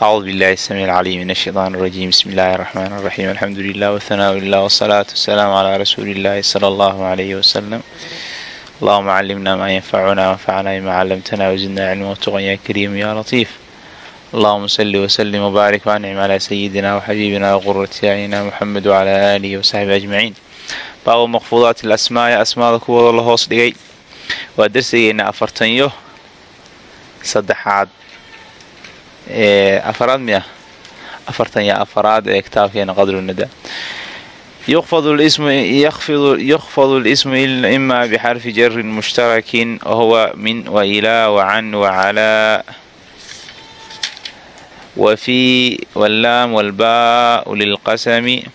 acuudu billahi isami alcaliim min ashaytaan rajiim bismi illaahi araxmaan araxiim alxamdu lilah wthanaa lilah wsalaatu wasalaamu calaa rasuuli illaahi sala allahu alayhi wasalam allahuma callimna maa yanfacuna wanfacnaa bima callamtana wazidna cilma watuqan yaa kariimu yaa latiif allahuma salli wasalim wabaarik wancim calaa sayidina waxabiibina waqurati acyina muxamed wacalaa aalihi wasaxbi ajmaciin baabu maqfuudaat alasmaaya asmaada kuwooda la hoos dhigay waa darsigeena afartanyo saddexaad afaraad miya? Afartan iyo afaraad ee kitaabkeena qadrunada yukfadu lismu ima bixarfi jarin mushtarakin wahuwa min wailaa wacan wacalaa wafii walaam walbaau lilqasami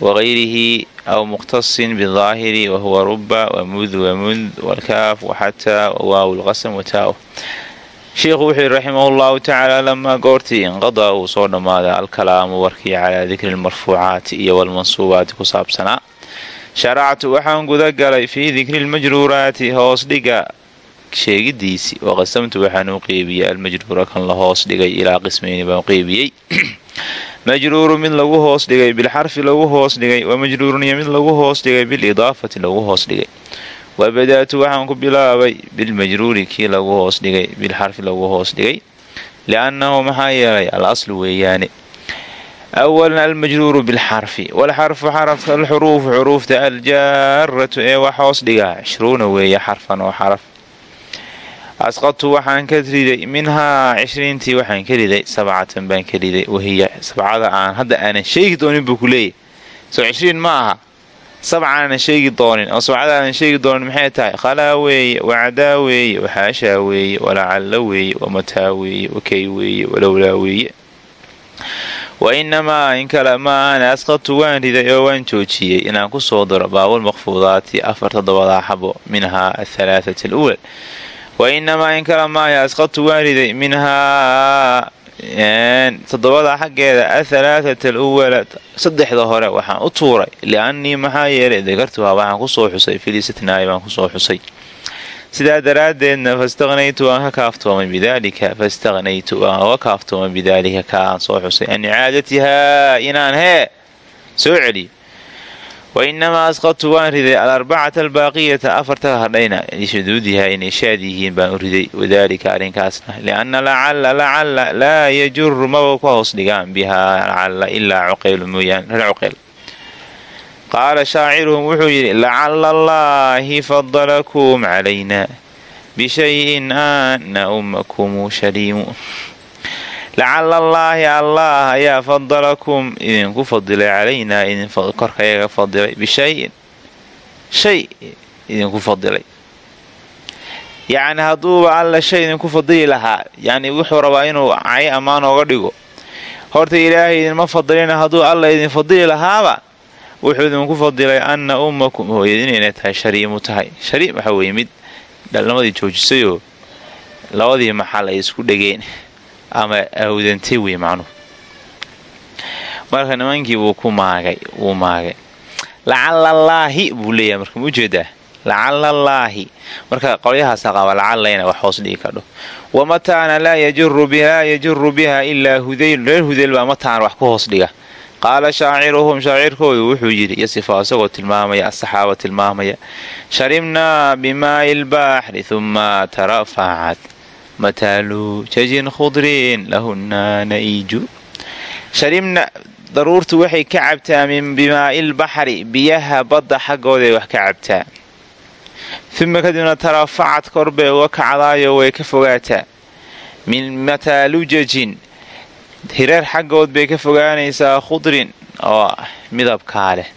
wagayrihi aw muqtasin bidaahiri wahuwa ruba wamud wamund walkaaf waxataa waaw lqasam wataaw sheikhu wuxuu yihi raximah llahu tacaala lamaa goortii inqadaa uu soo dhammaaday alkalaamu warkii calaa dikri lmarfuucaati iyo walmansuubaati ku saabsanaa. Sharactu waxaan guda galay fii dikri lmajruuraati hoos dhiga sheegidiisii waqasamtu waxaan u qeybiyey almajruura kan la hoos dhigay ilaa qismayni baan qeybiyey. Majruuru mid lagu hoos dhigay bilxarfi lagu hoos dhigay wa majruurun iyo mid lagu hoos dhigay bilidaafati lagu hoos dhigay wa badaatu waxaan ku bilaabay bilmajruuri kii lagu hoos dhigay bilxarfi lagu hoos dhigay liannahu maxaa yeelay al aslu weeyaane awalan almajruuru bilxarfi walxarfu xarafka alxuruufu xuruufta aljaaratu ee wax hoos dhigaa cishruuna weeye xarfan oo xaraf asqadtu waxaan ka riday minhaa cishriintii waxaan ka riday sabcatan baan ka riday wahiya sabcada aan hadda aanan sheegi doonin buu ku leeyahy soo cishriin ma aha sabca aanan sheegi doonin oo sabcada sheegi doonin maxay tahay? Khalaa weeye wacdaa weeye waxaashaa weeye walacalla weeye wamataa weeye wakay weeye walowlaa weeye wa inamaa in kale ma aana asqadtu waan riday oo waan joojiyey inaan ku soo daro baabulmaqfuudaati afar toddobadaa xabo minhaa ahalaathati aluwal wa inamaa in kala maaya asqadtu waan riday minhaa toddobada xaggeeda athalaathata aluwala saddexda hore waxaan u tuuray liannii maxaa yeelay dakartuhaa waxaan ku soo xusay filisitnaayi baan ku soo xusay. Sidaa daraaddeedna fastaqnaytu waan ka kaaftoomay bidaalika fastaqnaytu waan uga kaaftoomay bidaalika ka aan soo xusay. An icaadatihaa inaan hee soo celiyo wa inamaa asqadtu waan riday alarbacata albaaqiyata afarta hadhayna lishuduudihaa inay shaad yihiin baan u riday wadaalika arrinkaasna lianna lacalla lacalla laa yajuru maba ku hoos dhigaan bihaa lacalla ilaa cuqeylu mooyaan reer cuqeyl qaala shaaciruhum wuxuu yidhi lacalla allaahi fadalakum calayna bishayin ana ummakumu shaliimu lacala allaahi allah ayaa fadalakum idinku fadilay calaynaa idinkorkayaga fadilay bishayin shay idinku fadilay yacni hadduuba alla shay idinku fadili lahaa yacni wuxuu rabaa inuu cay ammaan ooga dhigo horta ilaahay idinma fadilina hadduu alla idin fadili lahaaba wuxuu idinku fadilay anna ummakum hooyadin inay tahay shariimu tahay shariim waxa weeye mid dhalnimadii joojisayoo labadii maxal ay isku dhegeen ama awdantay wey macnuhu marka nimankii wuu ku maagay wuu maagay. Lacalallaahi buu leeyahay marka ma u jeedaa lacalallaahi marka qolyahaasa qaba lacalayna wax hoos dhigi kadho wamataana laa yajuru biha ilaa hudayl. Reer hudayl baa mataan wax ku hoos dhiga. Qaala shaaciruhum shaacirkoodu wuxuu yidhi yasifa isagoo tilmaamaya asaxaaba tilmaamaya sharibnaa bimaa'i lbaaxri huma tarafacat mataalu jajin khudrin lahunna na'iiju sharibna daruurtu waxay ka cabtaa min bimaa'il baxri biyaha badda xaggooday wax ka cabtaa uma kadibna tarafacad korbay uga kacdaayo way ka fogaataa min mataalujajin hireer xaggood bay ka fogaanaysaa khudrin oo midabkaa leh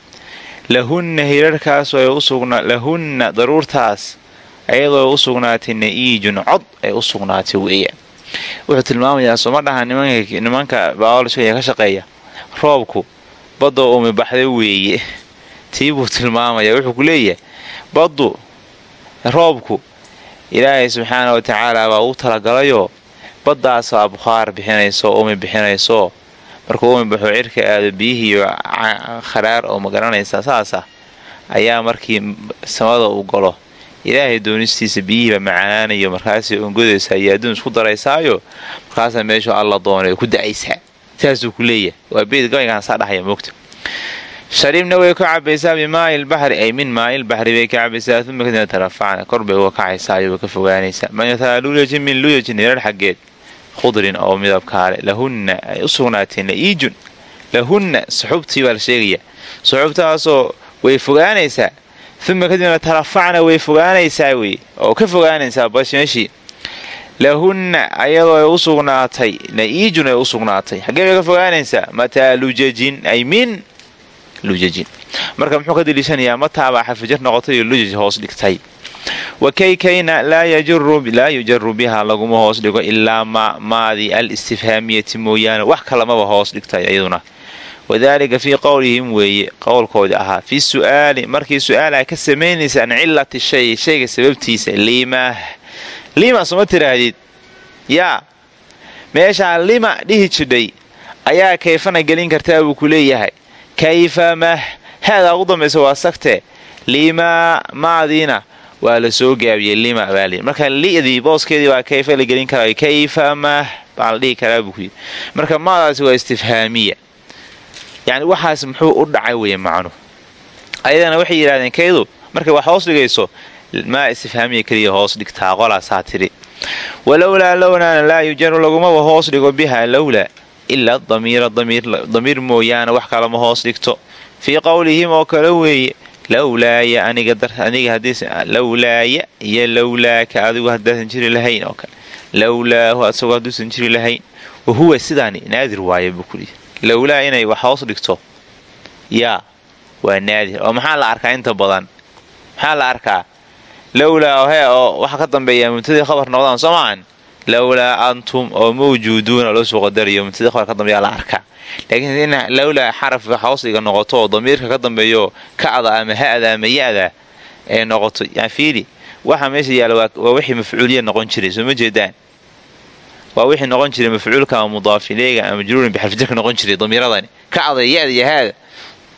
lahunna hirarkaas lahunna daruurtaas ayadoo u sugnaatay na'iijun cod ay u sugnaatay weeyaan. Wuxuu tilmaamayaa sooma dhaha nimanka baoloshaya ka shaqeeya. Roobku baddoo umibaxda weeye. Tii buu tilmaamaya wuxuu ku leeyahay baddu roobku ilaahay subxaana wa tacaala baa u talagalayoo baddaasaa bukhaar bixinayso umi bixinayso. Markuu umi baxo cirka aado biyihiiyo kharaar oo magaranaysa saasa ayaa markii samada uu galo ilaahay doonistiisa biyihiiba macaanaanayo markaasay ongodaysaa iyo adduun isku daraysaayo markaasaa meeshu alla doonay ku da'aysaa saasuu ku leeyahay. Waa beyd gabaygaan saa dhahaya moogta sharibna way ka cabaysaa bimaai lbaxri ay min maai lbaxri bay ka cabaysaa uma kadibna tarafacna kor bay uga kacaysaayo way ka fogaanaysaa. Mathala lulajin min lulajin hirar xaggeed khudrin oo midabkaale lahunna ay u sugnaatee na'iijun lahunna suxubtii baa la sheegaya suxubtaasoo way fogaanaysaa uma kadibna tarafacna way fogaanaysaa wey oo ka fogaanaysaa bas meeshii lahunna ayadoo ay u sugnaatay na'iijun ay u sugnaatay xaggee bay ka fogaanaysaa mataa lujajin ay min lujajin marka muxuu ka daliishanayaa mataabaa xarfijar noqotay iyo lujaj hoos dhigtay wakaykayna laa yujaru biha laguma hoos dhigo ilaa ma maadii al istifhaamiyati mooyaane wax kalamaba hoos dhigtay iyaduna wadaalika fii qowlihim weeye qowlkoodii ahaa fi su'aali markii su'aala ka samaynaysa an cilati shay shayga sababtiisa limaah lima soma tiraahdid yaa meeshaa lima dhihi jidhay ayaa kayfana gelin kartaa buu ku leeyahay kayfa mah haadaa ugu dambaysa waa sagte lima maadiina waa la soo gaabiyey lima baali marka lidii booskeedii baa kayfa la gelin karaa kayfa mah baa la dhihi karaa buu ku yidhi marka maadaasi waa istifhaamiya yacni waxaas muxuu u dhacay weeye macnu. Ayadana waxay yidhahdeen kaydu markay wax hoos dhigayso maa istifhaamiya keliya hoos dhigtaa? Qolaasaa tidhi walowlaa lowlaana laa yujaru lagumaba hoos dhigo biha lowlaa ilaa damiira damiir mooyaane wax kalama hoos dhigto. Fii qowlihim oo kale weeye lowlaaya aniga lowlaaya iyo lowlaaka adigu haddaasan jiri lahayn oo kale. Lowlaahu asagoo hadduusan jiri lahayn wahuwa sidaani naadir waaye buu lowlaa inay wax hoos dhigto. Yaa waa naadir. Oo maxaa la arkaa inta badan? Maxaa la arkaa? Lowlaa he oo waxa ka dambeeya mubtadii khabar noqdaan soo maahan? Lowlaa antum oo mawjuuduuna loo soo qadarayo mubtadii khabar ka dambeeya la arkaa. Laakiin in lowlaa xaraf wax hoos dhiga noqoto oo damiirka ka dambeeyo kacda ama ha'da ama ya'da ee noqoto. Fiili waxa meesha yaalla waa wixii mafcuuliya noqon jiray soo ma jeedaan waa wixii noqon jiray mafcuulka ama mudaafileega ama majruurin bixarfijarka noqon jiray damiiradani kacda ya'da iyo haada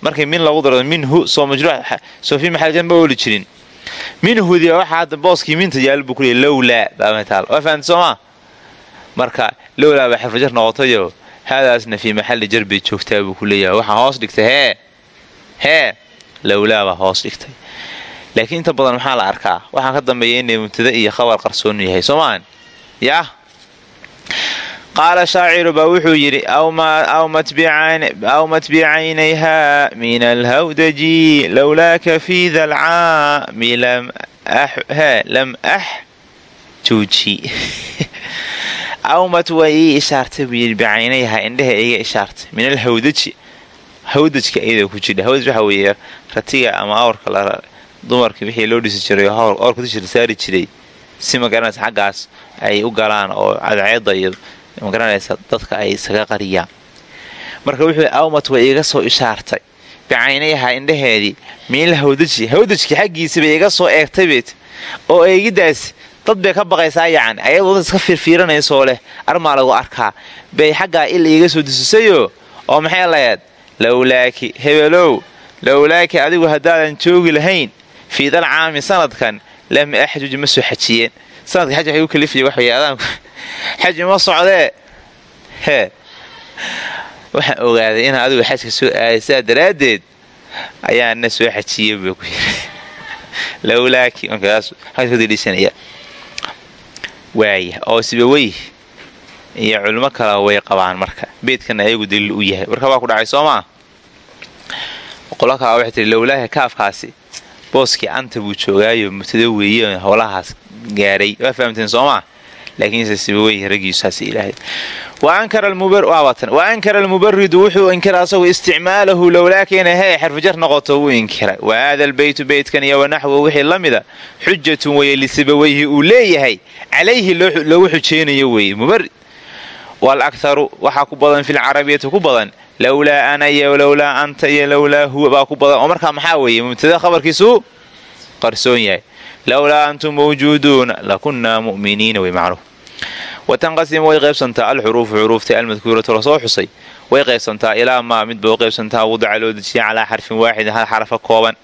markii min lagu daro minhu soo majruux soo fii maxaljan ma ooli jirin. Minhudi waxaa booskii minta yaal buu kuleeyay lowlaa baa mataal waa fahamta soomaa marka lowlaa baa xarfijar noqotayo haadaasna fii maxalli jar bay joogtaa buu ku leeyahay. Hoos dhigtay hee hee lowlaa baa hoos dhigtay. Laakiin inta badan maxaa la arkaa waxaa ka dambeeya inay mubtada iyo khabar qarsoonu yahay. Soomaan yah qaala shaaciru baa wuxuu yidhi aw matbicaynayhaa min alhawdaji lowlaaka fi dalcaami lam ax juuji awmat waa ii ishaartay buu yidhi bicaynayhaa indheha iga ishaartay min alhawdaji hawdajka iyada ku jidha hawdaj waxa weeye ratiga ama awrka dumarka wixii loo dhisi jiray oo awrka dushir saari jiray si magaranaysa xaggaas ay u galaan oo cadceedda iyo magaranaysa dadka ay isaga qariyaan. Marka wuxuu awmat way iga soo ishaartay. Bicaynayhaa indhaheedii minal hawdaji hawdajki xaggiisabay iga soo eegtay beet oo eegidaas dad bay ka baqaysaa yacni ayadoo iska fiirfiiranaysoo leh armaa lagu arkaa. Bay xaggaa il iiga soo dusisayoo oo maxay lahayd lowlaaki hebelow lowlaaki adigu haddaadan joogi lahayn fii dal caami sanadkan lam axjuj ma soo xajiyeen sanadka xaj waxay u wax weeye adaanku ma socdee hee waxaan ogaaday inaa adigu xajka soo aaday sidaa daraaddeed ayaana soo xajiyey buu ku yiri lowlaaki markaasdhiisanaya waaya oo sibawey iyo culimo kala way qabaan marka beedkana ayagu daliil u yahay warka waa ku dhacay soo maa qolo kala waxay kaafkaasi booskii anta buu joogaayo mubtada weeye howlahaas gaaray. Waa fahamteen soo maa laakiinse sibawey raggiisaas ilaahay. Wa ankara almubaridu wuxuu inkiray asagu isticmaalahu lowlaaka inay hey xarfujar noqoto wuu inkiray wa aada albaytu beytkan iyo wanaxwu wixii la mida xujatun weye lisibaweyhi uu leeyahay. Calayhi loogu xujaynayo weeye mubarid waalakharu waxaa ku badan filcarabiyati ku badan. Lowlaa ana iyo lowlaa anta iyo lowlaa huwa baa ku badan. Oo markaa maxaa weeye mubtada khabarkiisu qarsoon yahay. Lowlaa antum mawjuuduuna lakunnaa mu'miniina wey macnuhu wa tanqasimu way qaybsantaa alxuruufu xuruufta almadkuuratu la soo xusay way qaybsantaa ilaa maa midba u qaybsantaa wadaca loo dejiya calaa xarfin waaxidin hal xarafa kooban.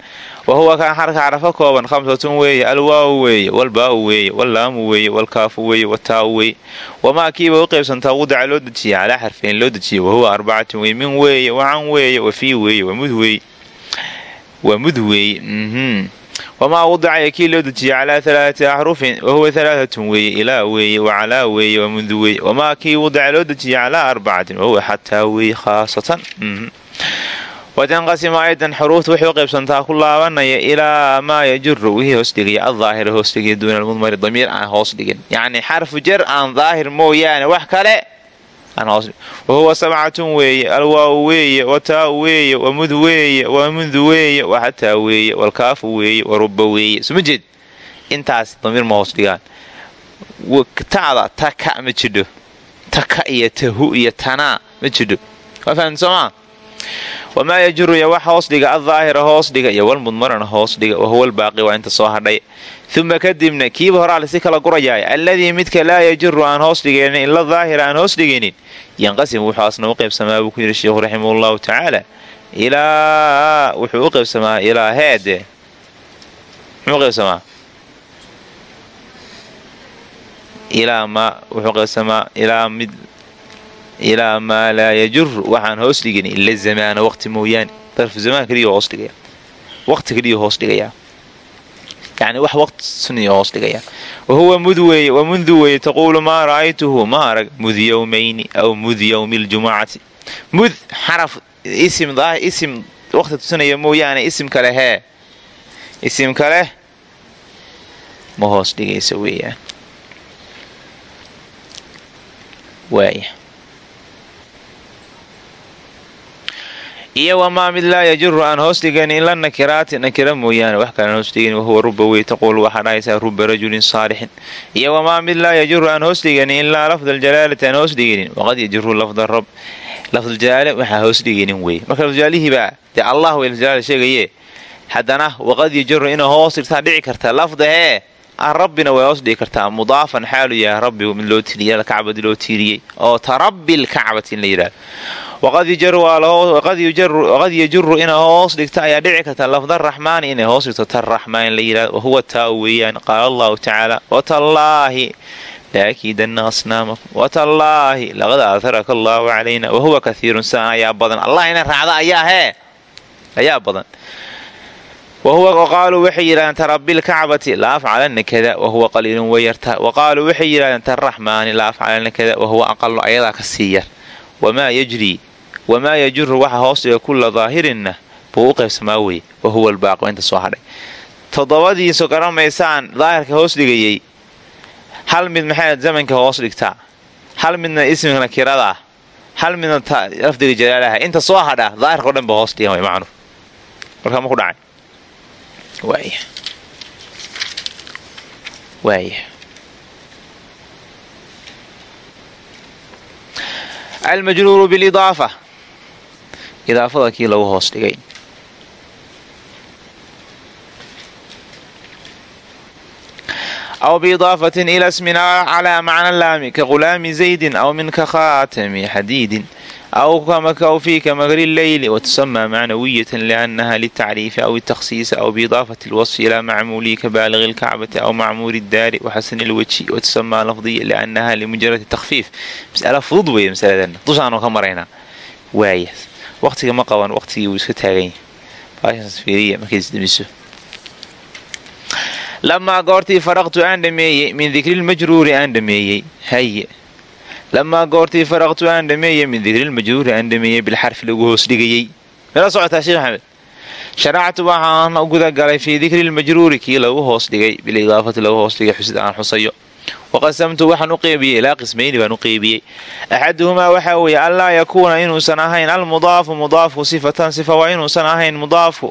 Wa huwa kaan xarka xarafa kooban khamsatun weeye alwaawu weeye walbaau weeye wallaamu weeye walkaafu weeye wataau weeye. Wamaa kiiba u qaybsantaa wadaca loo dejiya calaa xarfin loo dejiya wahuwa arbacatun weye min weeye wacan weeye wafii weeye wamud weeye waa mud weeye wamaa wadaca kii loo dejiya calaa alaaati axrufin wahuwa alaaatun weeye ilaa weeye wacalaa weeye wamud weeye wamaa kii wadaca loo dejiya calaa arbacatin wahuwa xataa weeye khaasatan watanqasimu aydan xuruufta waxay u qaybsantaa ku laabanaya ilaa maa yajuru wixii hoos dhigaya aldaahira hoos dhigaya duuna almudmari damiir aan hoos dhigin yacni xarfu jar aan daahir mooyaane wax wahuwa sabcatun weeye alwaaw weeye wataau weeye wamud weeye wamundu weeye waxataa weeye walkaafu weeye waruba weeye suma jeed intaas damiir ma hoos dhigaan. Ta'da taka ma jidho taka iyo tahu iyo tanaa ma jidho waa fahamta soomaa wamaa yajuru iyo wax hoos dhiga aldaahira hoos dhiga iyo walmudmarana hoos dhiga wahuwa albaaqi waa inta soo hadhay uma kadibna kiiba horaa si kala gurayaay alladii midka laa yajuru aan hoos dhigaynin ila daahira aan hoos dhigaynin yanqasim wuxuu asna u qaybsamaa buu ku yidhi sheikhu raximah llahu tacaala ilaa wuxuu u qaybsamaa ilaa heede muxuu qaybsamaa ilaa ma wuxuu qaybsamaa ilaa mid ilaa maa laa yajur waxaan hoos dhigin ila zamaana waqti mooyaane darfu zamaan keliya hoos dhigaya waqti keliya hoos dhigaya yani wax waqti suniya hoos dhigaya wahuwa mud weeye wamundu weeye taquulu maa ra'aytuhu ma arag mud yowmayni aw mud yowmi ljumucati mud xaraf isim waqti tusinaya mooyaane isim kale hee isim kale ma hoos dhigaysa weeyaan waaya iyo wamaa mid laa yajuru aan hoos dhiganin ila nakiraati nakira mooyaane. Wax kalaan hoos dhiganin wahuwa ruba wey taquulu waxaa dhahaysaa ruba rajulin saalixin iyo wamaa mid laa yajuru aan hoos dhiganin ilaa lafda aljalaalati aan hoos dhiganin. Waqad yajuru lafda rab lafduljaalaale waxaa hoos dhiganin wey marka lafduljaalihiibaa dee allah wey lafduljaalaal sheegaye haddana waqad yajuru inay hoos dhigtaa dhici karta lafda hee rabbina way hoos dhigi kartaa. Mudaafan xaalu yahay rabbigu mid loo tiiriyay kacbadi loo tiiriyey oo tarabbi lkacbati in la yidhahdo waqad yajuru inay hoos dhigta ayaa dhici karta. Lafda raxmaani inay hoos dhigto tarraxmaan in la yidhahdo wahuwa taa weeyaan qaala allahu tacaala watallaahi laakiidanna asnaamakum watallaahi laqad aaharaka allaahu calayna wahuwa kahiirun saan ayaa badan. Allah ina raacda ayaa hee ayaa badan wahuwa qaaluu waxay yidhahdeen tarabilkacbati la afcalanna kada wahuwa qaliilun way yartaa waqaaluu waxay yidhahdeen tarraxmaani la afcalanna kada wahuwa aqalu ayadaa ka sii yar. Wamaa yajrii wamaa yajuru waxa hoos dhiga kulla daahirinna buu u qaybsamaa weye wahuwa albaaqi inta soo hadhay. Toddobadiiso garamaysaan daahirka hoos dhigayey. Hal mid maxay zamanka hoos dhigtaa hal midna ismika nakiradaa hal midna lafdiga jalaalaha? Inta soo hadha daahirka o dhan ba hoos dhigan way macnu markaa ma ku dhacay waaya waaya almajruuru bilidaafa. Idaafada kii lagu hoos dhigay. Aw biidaafatin ila smin calaa macna laami ka gulaami zaydin aw min ka khaatami xadiidin aw fii kamagri leyli watusamaa macnawiyatan liannaha liltacriifi aw takhsiisi aw biidaafati lwasfi ilaa macmuulihi ka baaligi lkacbati aw macmuuri daari waxasani lwajhi watusamaa lafdiya liannaha limujaradi takhfiif masala fudud weeye masaladan dushaanu ka maraynaa waaya waqtiga ma qaban waqtigii wuu iska taagan yahay markaysdamiso lamaa goortii faraqtu aan dhameeyey min dikrilmajruuri aan dhameeyey haye lamaa goortii faraqtu aan dhameeyey min dikrilmajruuri aan dhameeyey bilxarfi lagu hoos dhigayey mala socotaa sheekh maxamed sharactu waxaan gudagalay fii dikri lmajruuri kii lagu hoos dhigay bilidaafati lagu hoos dhigay xusid aan xusayo waqasamtu waxaan u qeybiyey ilaa qismayni baan u qeybiyey axaduhumaa waxaa weeye anlaa yakuuna inuusan ahayn almudaafu mudaafku sifatan sifa waa inuusan ahayn mudaafku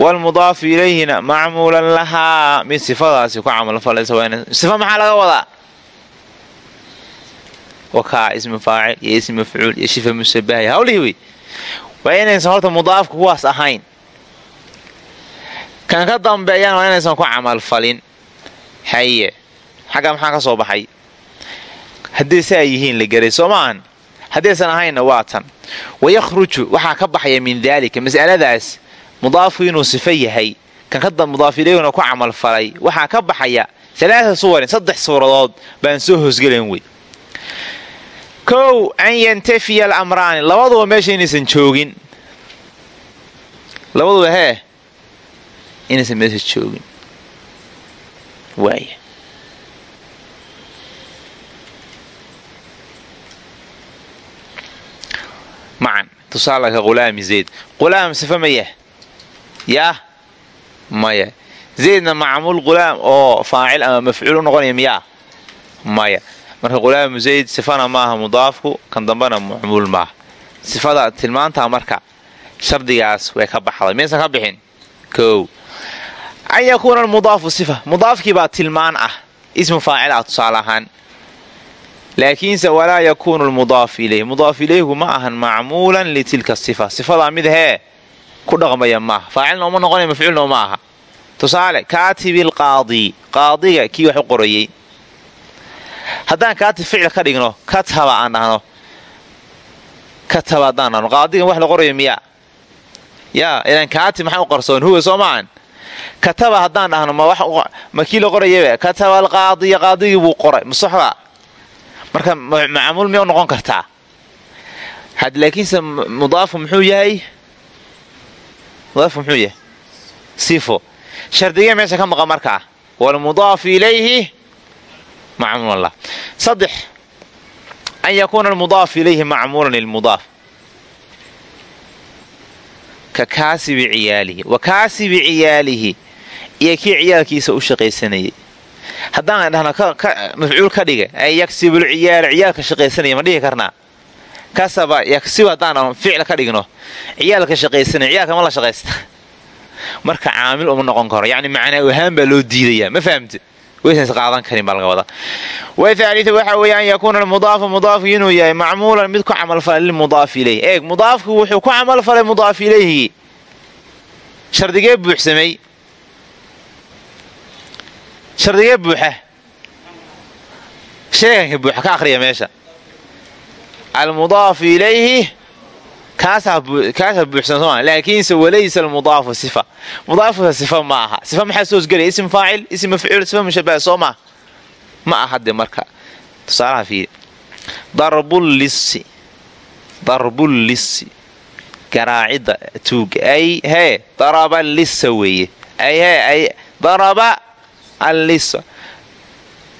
wlmudaafu ilayhina macmuulan lahaa mid sifadaasi ku camalfalaysifa maxaa laga wadaa wakaa ismi faacil iyo ismi mafcuul iyo shifa musabahaya hawlihii wey waa inaysan horta mudaafku kuwaas ahayn. Kan ka dambeeyana waa inaysan ku camalfalin haye xagga maxaa ka soo baxay? Hadday saa yihiin la garay soo maahan haddaysan ahaynna waa tan. Wayakhruju waxaa ka baxaya min daalika mas'aladaas mudaafu inuu sifo yahay kan kada mudaaf ilayhuna ku camalfalay waxaa ka baxaya alaaa suwarin saddex suuradood baan soo hoosgelayn wey kow an yantafiya alamraani labaduba meesha inaysan joogin. Labaduba hee inaysan meesha joogin. Waaya macan tusaalaka qulaami zayd. Qulaam sifa ma yah yaah maya zaydna macmuul qulaam oo faacil ama mafcuul u noqonaya miyaa? Maya marka qulaamu zayd sifana maaha mudaafku kan dambena macmuul maaha. Sifada tilmaantaa marka shardigaas way ka baxday. Maysan ka bixin. Kow. An yakuuna almudaafu sifa. Mudaafkii baa tilmaan ah. Ismu faacil ah tusaale ahaan. Laakiinse walaa yakuunu lmudaaf ilayh mudaaf ilayhu ma ahan macmuulan litilka sifa. Sifadaa mid hee ku dhaqmaya maaha faacilna uma noqonaya mafcuulna uma aha. Tusaale kaatibi lqaadi qaadiga kii wax u qorayey haddaan kaatib ficil ka dhigno kataba aan dhahno. Kataba haddaan dhahno. Qaadigan wax la qorayo miyaa? Yaa ilan kaatib maxaa u qarsoon? Huwa soo kataba haddaan dhahno ma kii la qorayaba kataba alqaadiya qaadigii buu qoray. Musaxba marka macmuul miya u noqon kartaa? Laakiinse mudaafu muxuu yahay? Mudaafu muxuu yahay? Sifo shardigee meesha ka maqan markaa. Walmudaafu ilayhi macmuulallah saddex an yakuuna almudaafu ilayhi macmuulan lilmudaaf. Ka kaasibi ciyaalihi wa kaasibi ciyaalihi. Iyo kii ciyaalkiisa u shaqaysanayay. Haddaan dhahno mafcuul ka dhiga ay yaksibulciyaala ciyaalka shaqaysanaya ma dhihi karnaa? Kasaba yaksib haddaan ficil ka dhigno. Ciyaalka shaqaysanaya ciyaalka ma la shaqaysta. Marka caamil uma noqon karo. Yacni macnaa ahaan baa loo diidayaa ma fahamte wathaalita waxa weeye an yakuuna almudaafu mudaafku inuu yahay macmuulan mid ku camalfalay lilmudaaf ilayh eeg mudaafku wuxuu ku camalfalay mudaaf ilayhi. Shardigee buuxsamay. Shardigee buuxa. Sheeganka buuxa ka akhriya meesha. Almudaafu ilayhi kaasaa buuxsan soo laakiinse walaysa almudaafu sifa. Mudaafuka sifa ma aha. Sifa maxaa soosgelaya ism faacil ism mafcuul sifa mushabaha soo ma aha. De marka. Tusaalaha fiiri darbullissi darbullissi garaacidda tuuga ay hee daraba lissa weeye. Ay hee ay daraba allissa.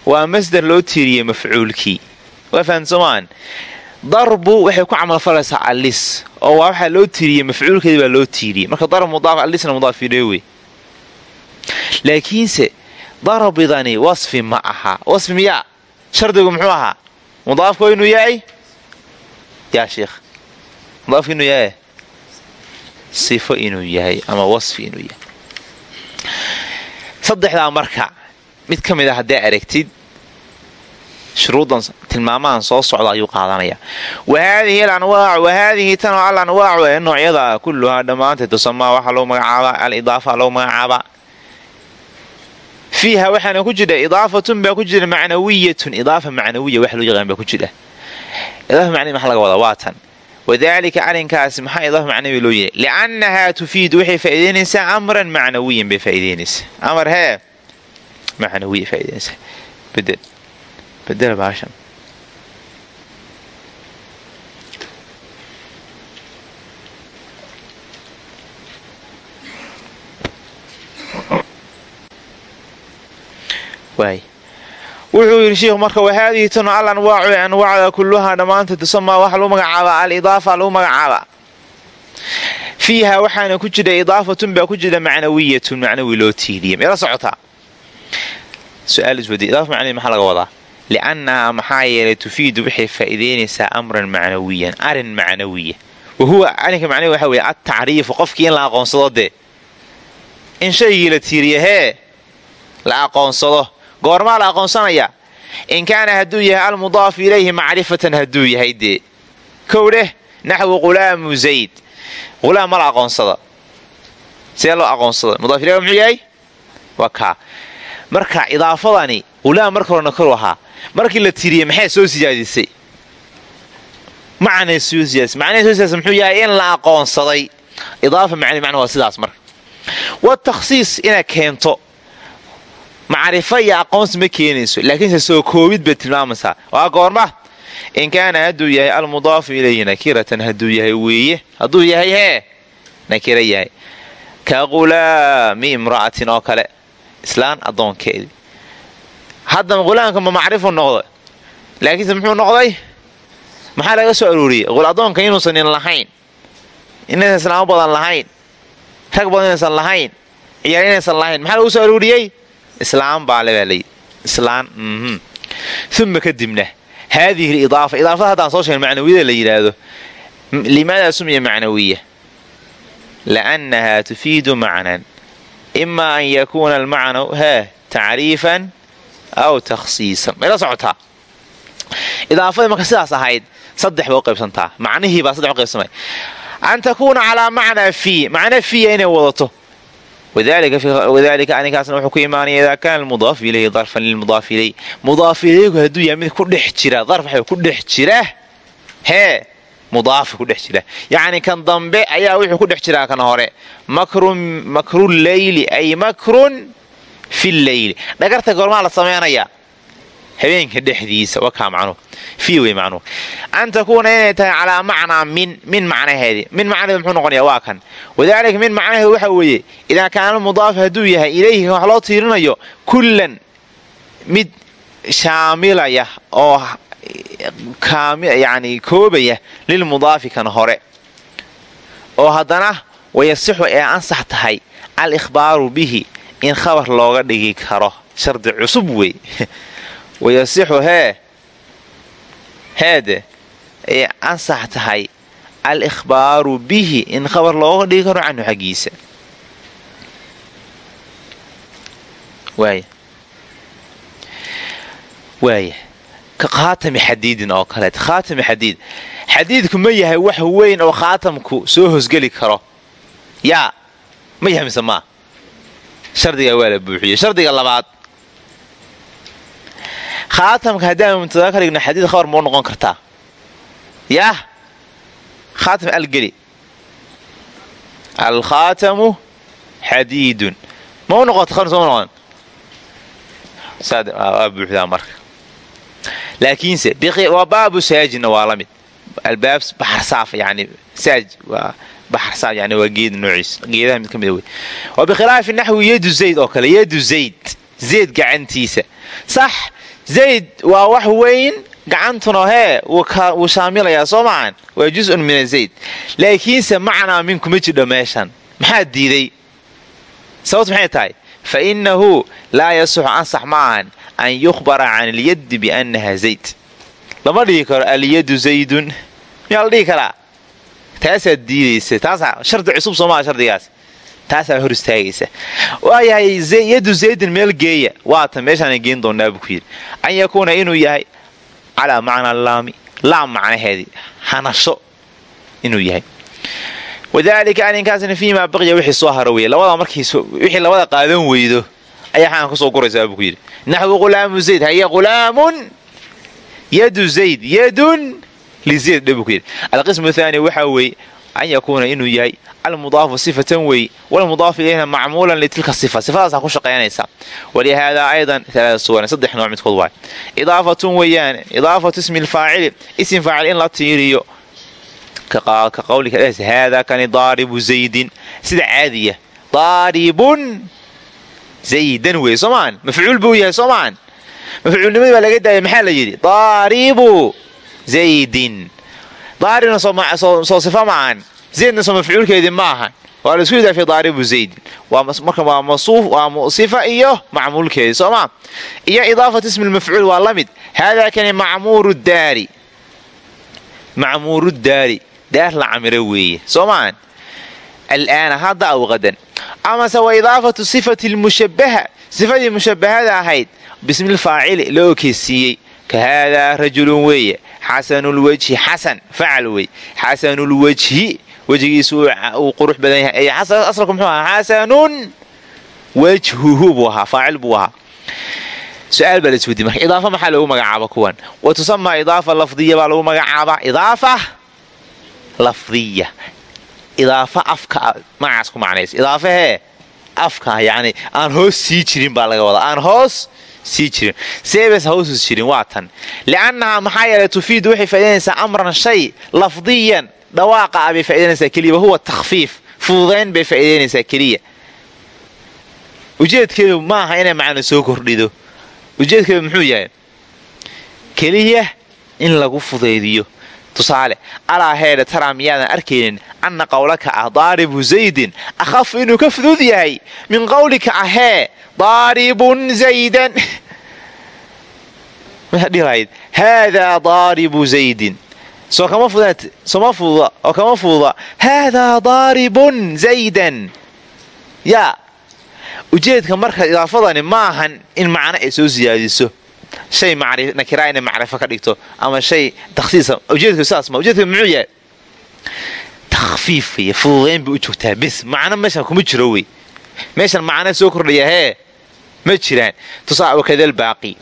Waa masdar loo tiiriyey mafcuulkii. Waa fahamsoomaan darbu waxay ku camalfalaysaa allis oo waa waxaa loo tiiriyey mafcuulkeedi baa loo tiiriyey. Marka darb mudaaf allisna mudaaf ilay wey laakiinse darabidani wasfi ma aha. Wasfi miyaa shardigu muxuu ahaa? Mudaafku inuu yahay? Yaa sheikh mudaafku inuu yahay? Sifo inuu yahay ama wasfi inuu yahay. Saddexdaa marka mid ka mid a haddaa aragtid shuruudan tilmaamahan soo socda ayuu qaadanaya wahaadihi alanwaac wahaadihi tanoo al anwaacu ee noocyada kulluhaa dhammaanteed tusamaa waxaa loo magacaabaa alidaafa loo magacaabaa fiiha waxaana ku jira idaafatun baa ku jira macnawiyatun idaafa macnawiya wax loo yaqaan baa ku jira. Idaafa macnawi maxaa laga wadaa? Waa tan. Wadaalika arrinkaasi maxaa idaafa macnawi loo yahay liannahaa tufiidu waxay faa'iidaynaysaa amran macnawiyan bay faa'iidaynaysaa. Amar hee macnawiya faa'iidaynaysaa. Bedel bedela baashan waay wuxuu yidhi shiikhu marka wahaadihi tanu al anwaacu ee anwaacda kulluhaa dhammaanteed tusamaa waxaa lagu magacaabaa alidaafa lagu magacaabaa fiiha waxaana ku jira idaafatun baa ku jira macnawiyatun macnawi loo tiiriya meela socotaa su'aal iswadi idaafa macnawi maxaa laga wadaa liannahaa maxaa yeelay tufiidu waxay faa'iidaynaysaa amran macnawiyan arrin macnawiya wa huwa arrinka macnawi waxa weeye adtacriifu qofkii in la aqoonsado dee in shaygii la tiiriya hee la aqoonsado goormaa la aqoonsanaya in kaana hadduu yahay almudaafu ilayhi macrifatan hadduu yahay dee kow naxwu qulaamu zayd qulaam ma la aqoonsada see loo aqoonsada mudaaf ilayhi muxuu yahay waa kaa marka idaafadani ulaam marka hore nakaru ahaa markii la tiriyey maxay soo siyaadisay? Macnay soo siyaadisay. Macnahay soo siyaadisay muxuu yahay in la aqoonsaday. Idaafa macni macna waa sidaas marka. Wa takhsiis inaad keento. Macrifo iyo aqoonsi ma keenayso laakiinse soo koobid bay tilmaamaysaa. Waa goorma in kaana hadduu yahay almudaafu ilayhi nakiratan hadduu yahay weeye hadduu yahay hee nakira yahay. Ka qulaami imra'atin oo kale islaan addoonkeedii haddama qulaamka ma macrifu noqdo laakiinse muxuu noqday? Maxaa laga soo arooriyey qul addoonka inuusan nin lahayn. Inaysan islaamo badan lahayn. Rag badan inaysan lahayn. Ciyaar inaysan lahayn. Maxaa lagu soo arooriyey islaam baa le baa layidhi islaan uma kadibna haadihi lidaafa idaafada haddaan soo sheegn macnawiyada la yidhaahdo limaada sumiya macnawiya? Liannaha tufiidu macnan. Ima an yakuuna almacnaw haa tacriifan aw takhsiisan mayla socotaa idaafadii marka sidaas ahayd saddex bay u qaybsantaa macnihii baa saddex u qaybsamay an takuuna calaa macnaa fii macna fiiya inay wadato wadalika aninkaasna wuxuu ku imaanaya idaa kaana almudaaf ilayhi darfan lilmudaaf ilay mudaaf ilaygu hadduu yahay mid ku dhex jira darf waxa ku dhex jira hee mudaafa ku dhex jira yacni kan dambe ayaa wuxuu ku dhex jiraa kan hore makru leyli ay makrun fi lleyli dhagarta goormaa la samaynayaa habeenka dhexdiisa an takuuna inay tahay calaa macnaa min min macnaheedii min macnaheedi muxuu noqonayaa waa kan wadaalika min macnaheedu waxa weeye idaa kaana almudaaf hadduu yahay ilayhi wax loo tiirinayo kullan mid shaamilaya oo yani koobaya lilmudaafi kan hore oo haddana wayasixu ee ansax tahay al bihi in khabar looga dhigi karo shardi cusub wey. Wayasixu hee heede ay ansax tahay al ikhbaaru bihi in khabar looga dhigi karo canhu xaggiisa. Waaya ka khaatami xadiidin oo kaleet khaatami xadiid. Xadiidku ma yahay wax weyn oo khaatamku soo hosgeli karo. Yaa ma yahay mise maa shardigaa waa la buuxiyey shardiga labaad khaatamka haddaan mubtada ka dhigno xadiid khabar mau noqon kartaa. Yaah khaatam algeli. Alkhaatamu xadiidun. Ma u noqota khabar soo noqon? Waa buuxdaa marka. Laakiinse waa baabu saajina waa la mid. Albaab baxar saaf yani waa geed noociis geedaha mid ka mida wey wa bikhilaafi naxwi yadu zayd oo kale yadu zayd. Zayd gacantiisa. Sax zayd waa wax weyn gacantuna hee wuu shaamilayaa soo macan waa juz-un min azayd laakiinse macnaa min kuma jidho meeshan. Maxaa diiday? Sababt maxay tahay? Fa innahu laa yasixu ansax ma ahan an yukhbara can alyaddi biannaha zayd. Lama dhigi karo alyadu zaydun. Miyaa la karaa taasaad diidaysa taasaa shardi cusub soomaa shardigaas. Taasaa hor istaagaysa. Waayahay yadu zaydin meel geeya. Waatan meeshaana geen doonaa buu ku yidhi. An yakuuna inuu yahay calaa macnaa laami laam macnaheedii hanasho inuu yahay. Wadaalika aninkaasna fiimaa baqiya wixii soo haro weeye labada markiiwixii labada qaadan weydo ayaa xaan ku soo guraysaa buu ku yidhi. Naxwu qulaamu zayd haya qulaamun? Yadu zayd yadun alqismu thaani waxaa weeye an yakuuna inuu yahay almudaafu sifatan wey walmudaafu ilayhna macmuulan litilka sifa. Sifadaasaa ku shaqaynaysa. Walihaadaa aydan alaaa suwaran saddex nooc midkood waay. Idaafatun weeyaan idaafatu ismi lfaacili isim faacil in la tiiriyo ka qawlika haadaa kani daaribu zaydin. Sida caadiya daaribun zaydan wey soo maan mafcuul buu yahay soo maan mafcuulnimadii baa laga daaya maxaa la yidhi? Daaribu zaydin. Daaribna soo sifa maahan zaydna soo mafcuulkeedii ma ahan. Waa la isku idaafiya daaribu zaydin marka waa sifa iyo macmuulkeedii soo maa iyo idaafatu ismi lmafcuul waa la mid. Haadaa kani macmuuru daari. Macmuuru daari. Daar la camiro weeye soo maan alaana hadda aw qadan amase wa idaafatu sifati lmushabaha sifadii mushabahada ahayd bismilfaacili la okeysiiyey ka haadaa rajulun weeye xasanulwajhi xasan facal wey xasanulwajhi wejigiisu uu qurux badan yahay asalku muxuu ahaa xasanun wajhuhu buu ahaa faacil buu ahaa su'aal baa laisweydiy marka idaafa maxaa loogu magacaaba kuwan wa idaafa lafdiya baa lagu magacaabaa idaafa lafdiya idaafa afka magacaas ku macnaysa idaafa afka yani aan hoos sii jirin baa laga wadaa aan hoos sii jirin. Seebes hoosus jirin waa tan. Liannahaa maxaa yeelay tufiidu waxay faa'idaynaysaa amran shay lafdiyan dhawaaqa ah bay faa'idaynaysaa keliya wahuwa takhfiif fududayn bay faa'idaynaysaa keliya. Ujeedkeedu ma aha inay macno soo kordhido. Ujeedkeedu muxuu yahay? Keliya in lagu fudaydiyo tusaale alaa heedhe taraa miyaadan arkaynin anna qowlaka ah daaribu zaydin akhafu inuu ka fudud yahay. Min qowlika ahee daaribun zaydan. Haadaa daaribu zaydin. Oo kama fududa haadaa daaribun zaydan. Yaa ujeedka marka idaafadani ma ahan in macno ay soo siyaadiso shay nakiraa inay macrifo ka dhigto ama shay takhsiisa ujeedku sidaas ma ujeedka muxuu yahay takhfiif wey fududayn bay u joogtaa bis macno meeshan kuma jiro wey meeshan macno soo kordhaya hee ma jiraan tusaa wakada baaqi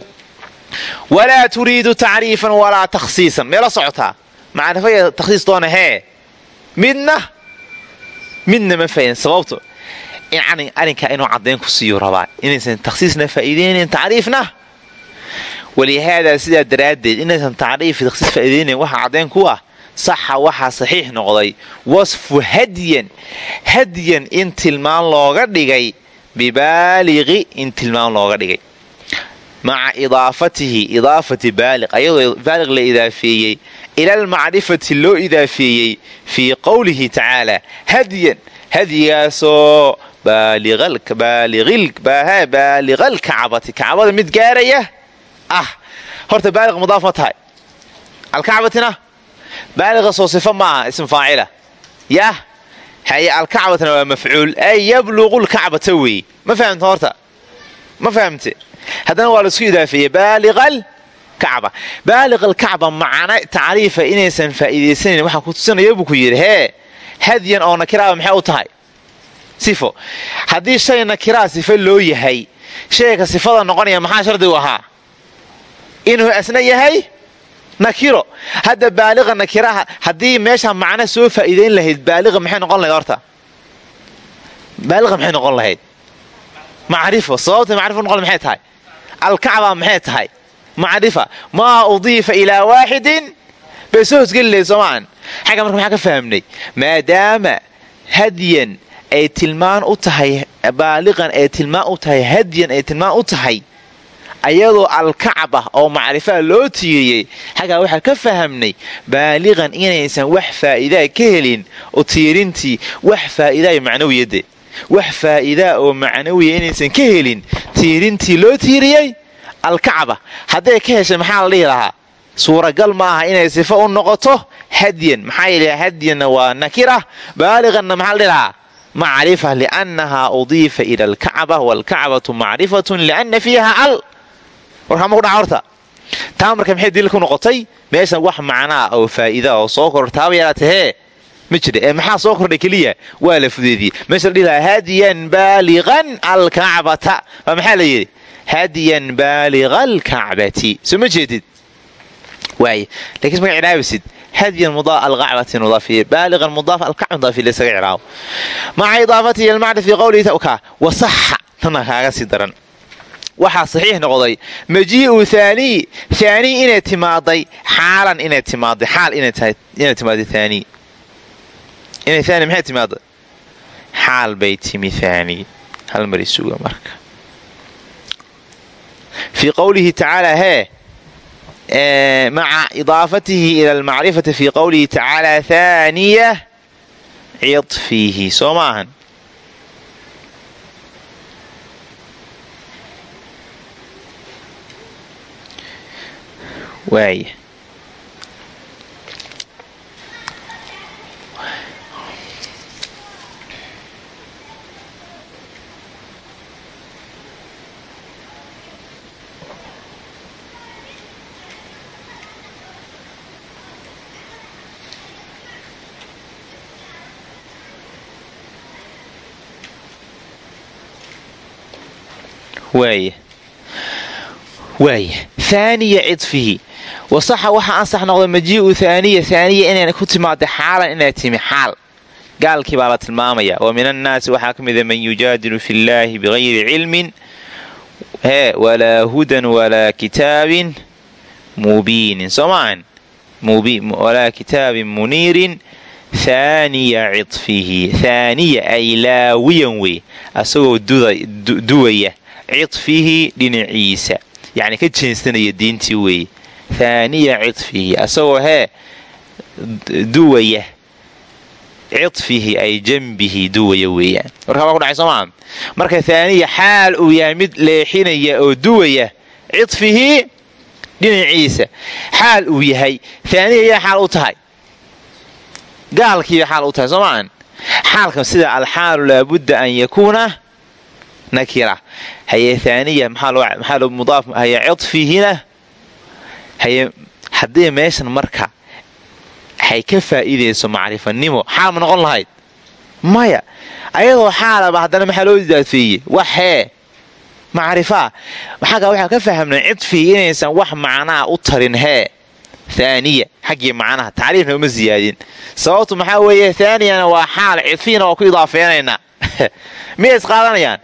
walaa turiidu tacriifan walaa takhsiisan meela socotaa macrifo iyo takhsiis doona hee midna midna ma faa'idan sababto in arrinkaa inuu caddayn ku siiyu rabaa inaysan takhsiisna faa'iidaynayn tacriifna walihaadaa sidaa daraaddeed inaysan tacriifi takhsiis faa'iidaynayn waxaa caddayn ku ah saxa waxaa saxiix noqday wasfu hadyan hadyan in tilmaan looga dhigay bibaaliqi in tilmaan looga dhigay maca idaafatihi idaafati baaliq ayadoo baaliq la idaafeeyey ilalmacrifati loo idaafeeyey fii qowlihi tacaala hadyan hadyigaasoo baaliqalkacbati kacbada mid gaaraya ah horta baaliq mudaaf ma tahay. Alkacbatina baaliqa soo sifa ma aha ism faacila. Yah haye alkacbatina waa mafcuul. Ay yabluqu lkacbata weeye ma fahamta horta? Ma fahamte haddana waa la isku idaafeeye baaliqal kacba baaliqal kacba macna tacriifa inaysan faa'iidaysanayn waxaa ku tusinaya buu ku yidhi hee hadyan oo nakiraaba maxay u tahay? Sifo. Haddii shay nakiraa sifa loo yahay shayga sifada noqonaya maxaa shardi u ahaa inuu asna yahay? Nakiro. Hadda baaliqa nakiraha haddii meesha macno soo faa'iidayn lahayd baaliqa maxay noqon lahayd horta? Baaliqa maxay noqon lahayd? Macrifo. Sababta macrifo noqon maxay tahay? Alkacba maxay tahay? Macrifa. Maa udiifa ilaa waaxidin bay soo hosgeli lahayd soomaan xagga marka maxaa ka fahamnay? Maadaama hadyan ay tilmaan u tahay baaliqan ay tilmaan u tahay hadyan ay tilmaan u tahay ayadoo alkacba oo macrifaa loo tiiriyey. Xaggaa waxaa ka fahamnay baaliqan inaysan wax faa'iidaa ka helin oo tiirintii wax faa'iidaay macnawiyadde. Wax faa'iidaa oo macnawiya inaysan ka helin tiirintii loo tiiriyey alkacba. Hadday ka heshay maxaa la dhihi lahaa? Suuragal ma aha inay sifo u noqoto hadyan. Maxaa yeele hadyanna waa nakira baaliqanna maxaa la dhihi lahaa? Macrifa liannahaa udiifa ila alkacba waalkacbatu macrifatun lianna fiiha al warkaama kudhaca horta taa maxay daliil ku noqotay? Meeshan wax macnaa oo faa'iida oo soo koror taaba yaraata hee? Ma jira ee maxaa soo kordhay keliya? Waa la fudeediyey. Meesha la dhihi lahaa hadiyan baaliqan alkacbata. Waa maxaa la yidhi? Hadiyan baaliqa alkacbati. Soo ma jeedid? Waay lakiin maga cilaabisid hadyan alqacbati mudaafiye baaliqan mudaaf alkacba mudaafiye laysaga cilaabo maca idaafatihi almacna fii qowlihi wasaxa tana kaaga sii daran waxaa saxiix noqday. Majii'u haanii haanii inay timaaday xaalan inay timaaday xaal inay timaaday haanii inay haani maxay timaaday xaal bay timi haanii hal mari suga marka. Fii qowlihi tacaala hee maca idaafatihi ila almacrifati fii qowlihi tacaala haaniya cifihi soo maahan waaya waaya waaya haaniya cidfihi wasaxa waxaa ansax noqda majii'u haaniya haaniya inayna ku timaada xaalan inay timi xaal. Gaalkii baa la tilmaamaya wa min annaasi waxaa ka mida man yujaadilu fi llaahi bigayri cilmin hee walaa hudan walaa kitaabin mubiinin. Soomaan walaa kitaabin muniirin haaniya cidfihi haaniya ay laawiyan wey asagoo duwaya cidfihi dhinaciisa. Yacni ka jeensanaya diintii weeye haaniya cidfihi asagoo hee duwaya. Cidfihi ay jambihi duwaya weeyaan. Warkaa baa ku dhacay soomaa marka haaniya xaal uu yahay mid leexinaya oo duwaya cidfihi dhinaciisa xaal uu yahay. Haaniya yaa xaal u tahay? Gaalkiiba xaal u tahay soomaan xaalkan sida alxaalu laabudda an yakuuna nakira. Haye haaniya maxaa mudaaf haye cidfihina haye haddii meeshan marka waxay ka faa'iidayso macrifanimo xaal ma noqon lahayd. Maya ayadoo xaalaba haddana maxaa loo idaafeeyey wax hee macrifaa xaggaa waxaa ka fahamnay cidfii inaysan wax macnaa u tarin hee. Haaniya xaggii macnaha tacriifna uma siyaadin. Sababtu maxaa weeye? Haaniyana waa xaal cidfiina waa ku idaafeynaynaa miyay isqaadanayaan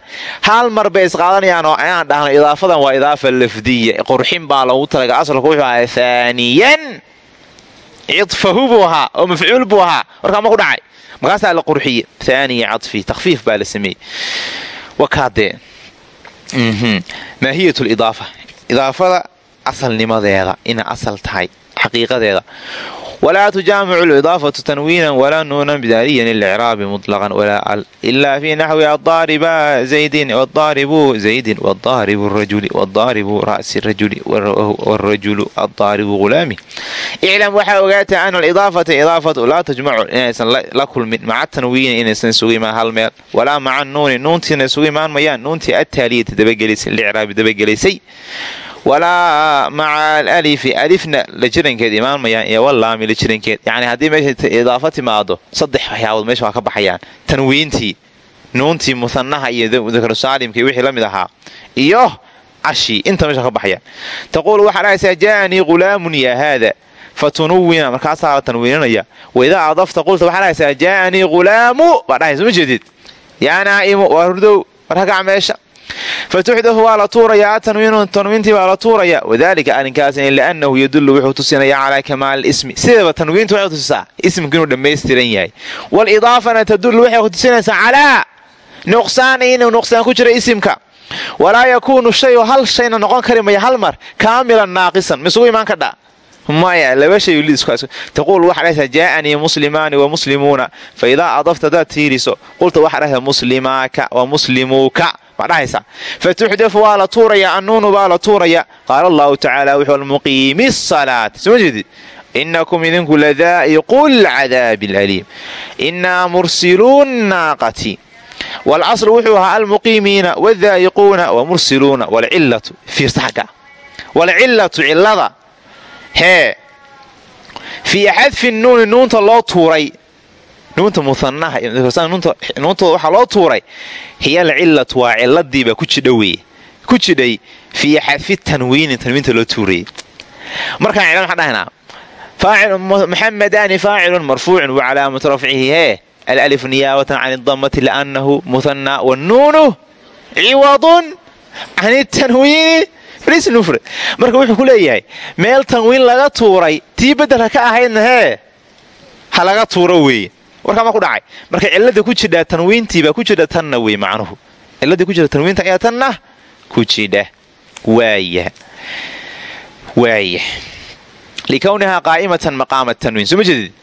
hal mar bay isqaadanayaan oo inaan dhahno idaafadan waa idaafa lafdiya. Qurxin baa loogu talaga asalku wuxuu ahaa haaniyan cidfahu buu ahaa oo mafcuul buu ahaa. Warkaa ma ku dhacay. Markaasaa la qurxiye. Haaniya cadfi takfiif baa la sameeyey. Wakaadee maahiyat lidaafa idaafada asalnimadeeda ina asal tahay xaqiiqadeeda walaa tujaamicu lidaafatu tanwiinan walaa nuunan bidaaliyan ilicraabi muطlaqan ilaa fi naxwi adaariba zaydin wadaaribu zaydin wadaaribu rajuli wadaaribu ra'si rajuli wrajulu adaaribu ghulaami iclam waxaa ogaata ana alidaafata idaafatu laa tajmacu inaysan la kulmin maca tanwiini inaysan sugu imaan hal meel walaa maca nuuni nuuntiina sugu imaan mayaan nuuntii attaaliyati dabagelisay licraabi dabagelaysay walaa maca alalifi alifna la jirankeed imaan iyo walaami la jirankeed. Yani haddii meesha idaafo timaado saddex waxyaabood meesha waa ka baxayaan. Tanwiintii nuuntii muhanaha iyo dakrusaalimka iyo wixii la ahaa iyo cashii inta meesha ka baxayaan. Taquulu waxaa dhahaysaa jaanii ghulaamun yaa haada fatunuwina markaasaa la tanwiininaya waidaa adafta qulta waxaa dhahaysaa jaanii ghulaamu baa dhahaysa ma jeedid? Yaa naa'imu waa hurdow warkakac meesha fatuxdafu waa la tuurayaa tanwiinu tanwiintii baa la tuuraya wadalika arrinkaasina liannahu yadullu wuxuu tusinaya calaa kamaali ismi sidaba tanwiintu waxay tusisaa ismku inuu dhammaystiran yahay walidaafana tadullu waxay tusinaysaa calaa nuqsaani inuu nuqsaan ku jira isimka walaa yakuunu shayu hal shayna noqon kari maya hal mar kaamilan naaqisan misugu imaan kadha maya laba shay taquul waxaa dhahaysaa jaa'anii muslimaani wa muslimuuna fa adafta hadaad tiiriso qulta waxaa dhahaysaa muslimaaka wa muslimuuka dhahaysa fatuxdafu waa la tuuraya annuunu baa la tuuraya. Qaala allahu tacaala wuxuu almuqiimi salaat. Soma jeedid? Inakum idinku ladaa'iqu lcadaabi alaliim inaa mursiluun naaqati. Waalcasru wuxuu ahaa almuqiimiina wadaa'iquuna wa mursiluuna walcillatu fiirsa xagga cillada. Hee. Fii xadfi nuuni nuunta loo tuuray nuunta muanaha nuuntooda waxaa loo tuuray hiya alcillatu waa ciladiibaa ku jidha weye ku jidhay fii xadfi tanwiini tanwiinta loo tuurayay markaan cila maxaan dhahaynaa muxamadaani faacilun marfuucun wa calaamatu rafcihi hee alalifu niyaabatan can idamati liannahu muhanaa wannuunu ciwadun can tanwiini marka wuxuu ku leeyahay meel tanwiin laga tuuray tii beddelka ka ahaydna hee ha laga tuuro weeye warkaa ma ku dhacay. Marka cilada ku jidhaa tanwiintiibaa ku jidha tanna wey macnuhu. Ciladii ku jira tanwiinta ayaa tanna ku jidha. Waaya waaya likownihaa qaa'imatan maqaama tanwiin. Soo ma jeedid?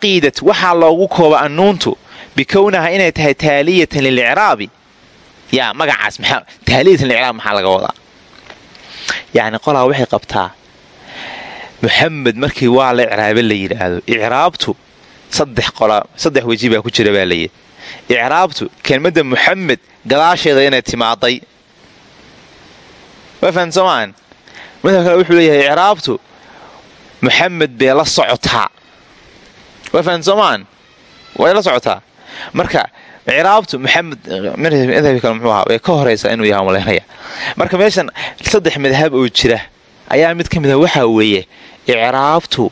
Qiidat waxaa loogu kooba annuuntu bikownaha inay tahay taaliyatan lilicraabi yaa magacaas taaliyatan licraab maxaa laga wadaa? Yacni qolaa waxay qabtaa muxamed markii waa la icraabe la yidhaahdo icraabtu saddex weji baa ku jira baa layidhi icraabtu kelmadda muxamed gadaasheeda inay timaaday. Soomaan midka kale wuxuu leeyahay icraabtu muxamed bay la socotaa. Soomaan way la socotaa. Marka icraabtu maxamed madhabi kale muxuu ahaa? Way ka horaysaa inuu yaha malaynaya marka meeshan saddex madhab oo jira ayaa mid ka mid ah waxaa weeye icraabtu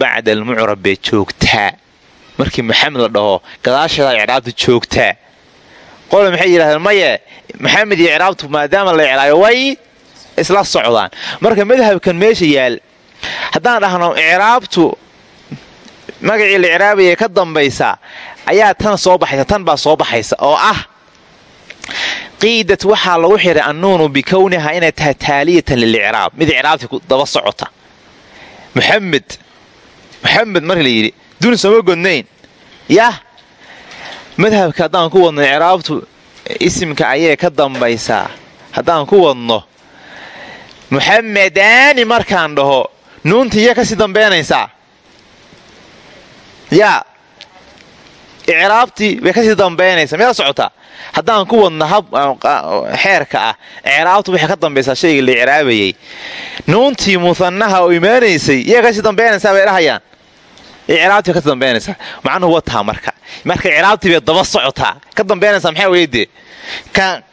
bacda almucrab bay joogtaa markii maxamed la dhaho gadaasheedaa icraabtu joogtaa qole maxay yidhahdeen maye maxamed iyo icraabtu maadaama la icraayo way isla socdaan marka madhabkan meesha yaal haddaan dhahno icraabtu magacii la ka dambaysa ayaa tan soo baxaysa tan baa soo baxaysa oo ah qiidat waxaa lagu xiray annuunu bikowniha inay tahay taaliyatan lilicraab mid icraabtii daba socota muxamed muxamed marka la yidhi duni sooma godnayn. Yah madhabka haddaan ku wadno icraabtu isimka ayay ka dambaysaa. Haddaan ku wadno muxamadaani markaan dhaho nuunta iya ka sii dambeynaysaa yaa icraabtii bay ka sii dambeynaysaa miyaa socotaa haddaan ku wadno hab xeerka ah icraabtu waxay ka dambaysaa shayga la icraabayay nuuntii muhanaha oo imaanaysay iyaa ka sii bay dhahayaan icraabtii ka sii dambeynaysaa macnuhu wataa marka. Marka icraabtii bay daba socotaa. Ka dambeynaysaa maxaa weyde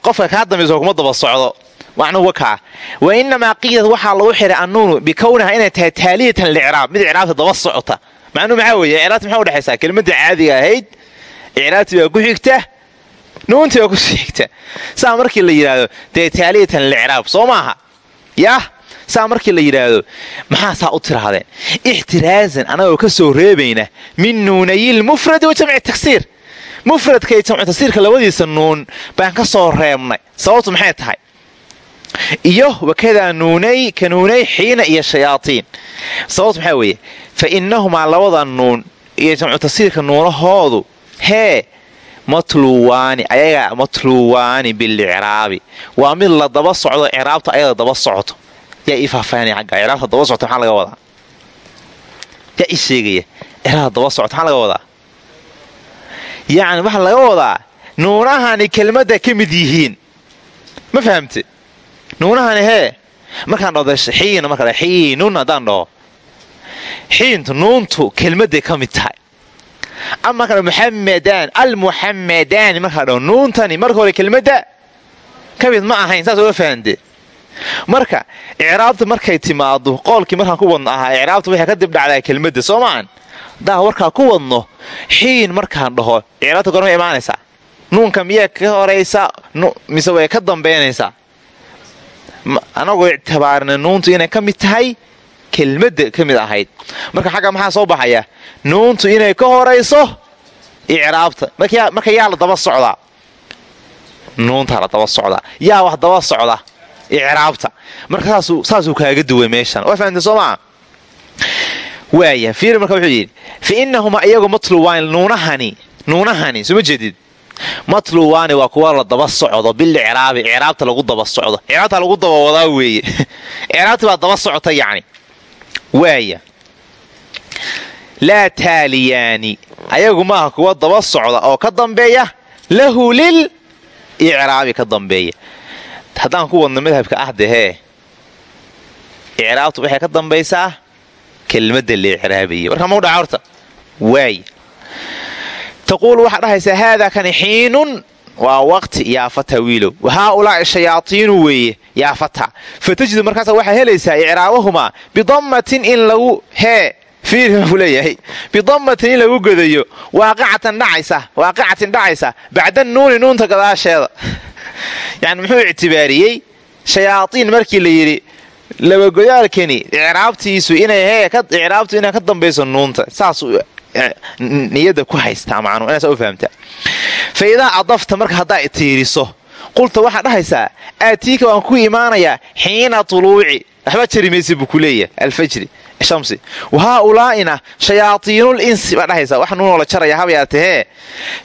qofka kaa dambaysa kuma daba socdo. Macnuhu wakaa wa inamaa qiidad waxaa lagu xiray annuunu bikownaha inay tahay taaliyatan licraab mid icraabta daba socota. Macnuhu maxaa weeye? Icraabti maxaa udhexaysaa kelimadii caadiga ahayd. Icraabtii baa ku xigta nuuntii baa ku xigta saa markii la yidhaahdo dee taaliyatan licraab soo maaha yah saa markii la yidhaahdo maxaa saa u tirahdeen ixtiraazan anagoo ka soo reebayna min nuunayil mufradi wa jamci tagsiir mufradka iyo jamcu tagsiirka labadiisa nuun baan ka soo reebnay. Sababtu maxay tahay? Iyo wakadaa nuunay ka nuunay xiina iyo shayaatiin. Sababtu maxaa weeye? Fa innahumaa labada nuun iyo jamcu tagsiirka nuunahoodu hee matluwaani ayaga matluwaani bilicraabi waa mid la daba socdo icraabta ayada daba socoto yaa ii faahfaahinaya agga icraabta daba socota maxaa laga wadaa? Yaa ii sheegaya daba socota maxaa laga wadaa? Yacni waxaa laga wadaa nuunahani kelmadda ka mid yihiin. Ma fahamte nuunahani hee markaan dhahdo xiin marka xiinun haddaan dhaho. Xiintu nuuntu kelmadday ka mid tahay ama markaan muxamadaan almuxamadaani markaan dhaho nuuntani marka hore kelmadda ka mid ma ahayn saas oga fahamte marka icraabta markay timaado qoolkii markaan ku wadno ahaa icraabta waxay ka dib dhacdaa kelmadda soo maan daa warkaa ku wadno xiin markaan dhaho icraabta gormay imaanaysaa nuunka miyaa ka horaysaa mise way ka dambeynaysaa anagoo ictibaarina nuuntu inay ka mid tahay kelmadda ka mid ahayd. Marka xagga maxaa soo baxaya? Nuuntu inay ka horayso icraabta. Marka yaa la daba socdaa. Nuuntaa la daba socdaa. Yaa wax daba socda icraabta. Marka saasuu kaaga duway meeshan. Waa fahamtay soo maa waaya fiir marka wuxuu yidhi fa inahumaa iyagu matluwaan nuunahani. Nuunahani soo ma jeedid? Matluwaani waa kuwa la daba socdo bilicraabi icraabta lagu daba socdo. Icraabta lagu daba wadaa weeye. Icraabti baa daba socota yacni waaya. Laa taaliyaani. Ayagu maaha kuwa daba socda oo ka dambeeya lahu lil icraabi ka dambeeya. Haddaan ku wadno madhabka ah dehee icraabtu waxay ka dambaysaa kelmadda la icraabaya warka mau dhaca horta? Waay taquulu waxaa dhahaysaa haadaa kani xiinun waa waqti yaafata wiilow. Weeye yaafata fatajidu markaasa waxaa helaysaa icraabahumaa bidammatin in lagu hee fiirku leeyahay bidammatin in lagu godayo waaqicatan dhacaysa bacda nuuni nuunta gadaasheeda. Yani muxuu ictibaariyey? Shayaatiin markii la yidhi labagodaalkani icraabtiisu icraabtu inay ka dambayso nuunta. Saasuu niyada ku haystaa macnuu inaasaa u fahamtaa. Fa idaa adafta marka haddaa tiiriso qulta waxaa dhahaysaa aatiika waan ku imaanayaa xiina tuluuci. Waxba jari maysa buu ku leeyahay alfajri shamsi. Wahaaulaa'ina shayaatiinul insi baa dhahaysaa wax nuunoo la jaraya habayaatahee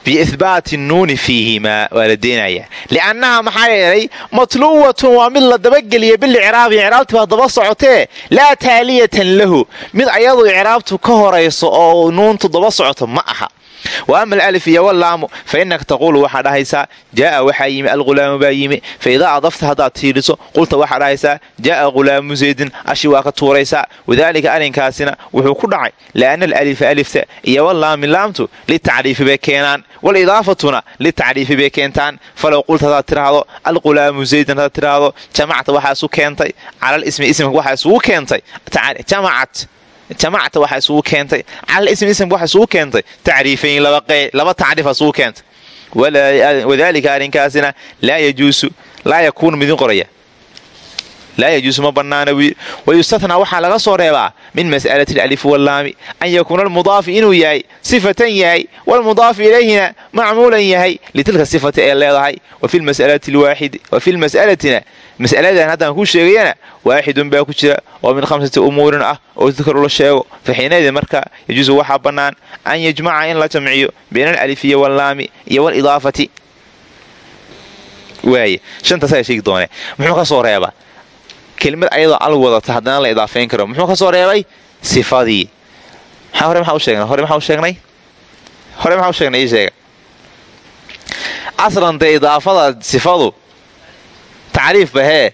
biihbaati nuuni fiihimaa waa la deenayaa. Li'annaha maxaa yeelay matluwatun waa mid la dabageliya bilicraabi. Icraabti baa daba socotee laa taaliyatan lahu. Mid ayadu icraabtu ka horayso oo nuuntu daba socoto ma aha wa ama alif iyo walaamu fa innaka taquulu waxaa dhahaysaa jaaa waxaa yimi alghulaamu baa yimi fa idaa adafta haddaad tiiriso qulta waxaa dhahaysaa jaaa ghulaamu zaydin ashi waa ka tuuraysaa wadaalika arrinkaasina wuxuu ku dhacay lianna alalifa alifta iyo walaami laamtu litacriifi bay keenaan walidaafatuna litacriifi bay keentaan falow qulta haddaad tiraahdo alghulaamu zaydin haddaad tiraahdo jamacta waxaa isu keentay calal ismi ismka waxaa isugu keentay jamacat jamacta waxaa isugu keentay. Calal ismi ismka waxaa isugu keentay. Tacriifayn laba tacriif isugu keentay. Wadaalika arrinkaasina laa yajuusu laa yakuunu midin qoraya laa yajuusu ma bannaana wayustathnaa waxaa laga soo reebaa min mas'alati alif wallaami an yakuuna almudaafu inuu yahay sifatan yahay walmudaafu ilayhina macmuulan yahay litilka sifati ee leedahay wa fi lmas'alati alwaaxidi wa fi lmas'alatina mas'aladan haddaan kuu sheegayana waaxidun baa ku jira oo min khamsati umuurin ah oo dikru la sheego fa xiinaydin marka yajuusu waxaa bannaan an yajmaca in la jamciyo bayna alalifiya wallaami iyo walidaafati muxuu ka soo reebaa kelimad ayadoo al wadata haddana la idaafayn karo. Muxuu ka soo reebay? Sifadii. Hore maxaa u sheegnay? Hore maxaa u sheegnay? Hore maxaa u sheegnay ii sheega? Aslan dee idaafada sifadu? Tacriifba hee.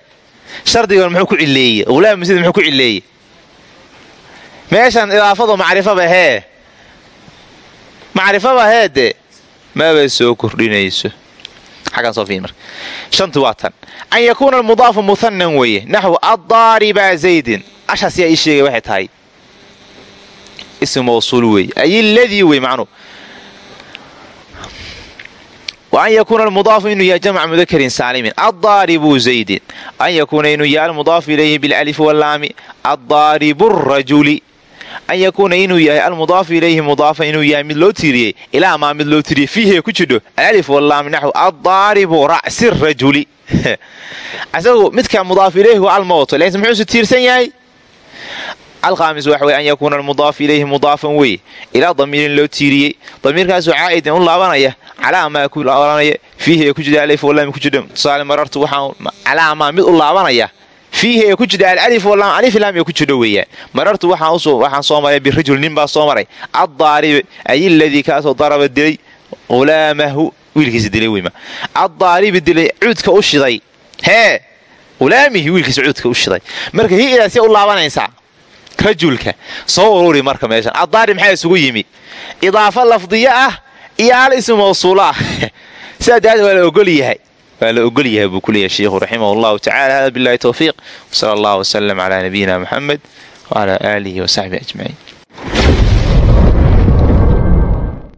Shardigan muxuu ku cileeye ulaam masjid muxuu ku cileeye meeshan idaafadu macrifaba hee. Macrifaba hee dee. Maba soo kordhinayso waa tan an yakuuna almudaafu muhanan weeye naxwu addaariba zaydin ashaas yaa ii sheegay waxay tahay mawsuul weeye ay ladii wey macnuu an yakuuna almudaafu inuu yahay jamca mudakarin saalimin addaaribu zaydin an yakuuna inuu yahay almudaafu ilayhi bilalifi wallaami addaaribu rajuli an yakuuna inuu yahay almudaafu ilayhi mudaafa inuu yahay mid loo tiiriyey ilaa maa mid loo tiiriyey fiihi ku jidho. Alif wallaami naxw addaaribu ra'si rajuli. Isagu midka mudaaf ilayhi al ma wato laakiin muxuusu tiirsan yahay? Alkhaamis waxa wey an yakuuna almudaaf ilayhi mudaafan wey ilaa damiirin loo tiiriyey. Damiirkaasoo caa'idin u laabanaya calaa maa ku laabanaya fiihi ee ku jidha alif wallaami ku jidho. Tusaale marartu waxaa calaa maa mid u laabanaya fiihi ee ku jidha alif wallaam alif laam ee ku jidho weeyaan marartu waxaan soo maray birajul nin baa soo maray. Addaarib ay ladii kaasoo daraba dilay hulaamahu wiilkiisa dilay weyma addaaribi dilay cuudka u shiday. Hee hulaamihi wiilkiisa cuudka u shiday. Marka hi idaasee u laabanaysaa rajulka soo ururi marka meeshan. Addaari maxaa isugu yimi? Idaafa lafdiya ah iyo al ismu mawsuula ah. Sidaa ogol yahay waa la ogol yahay buu ku leeyahay sheikhu raximah allahu tacala hada billahi towfiiq wsala allah wslm calaa nabiyina muxamed wcalaa aalihi wasaxbihi ajmaciin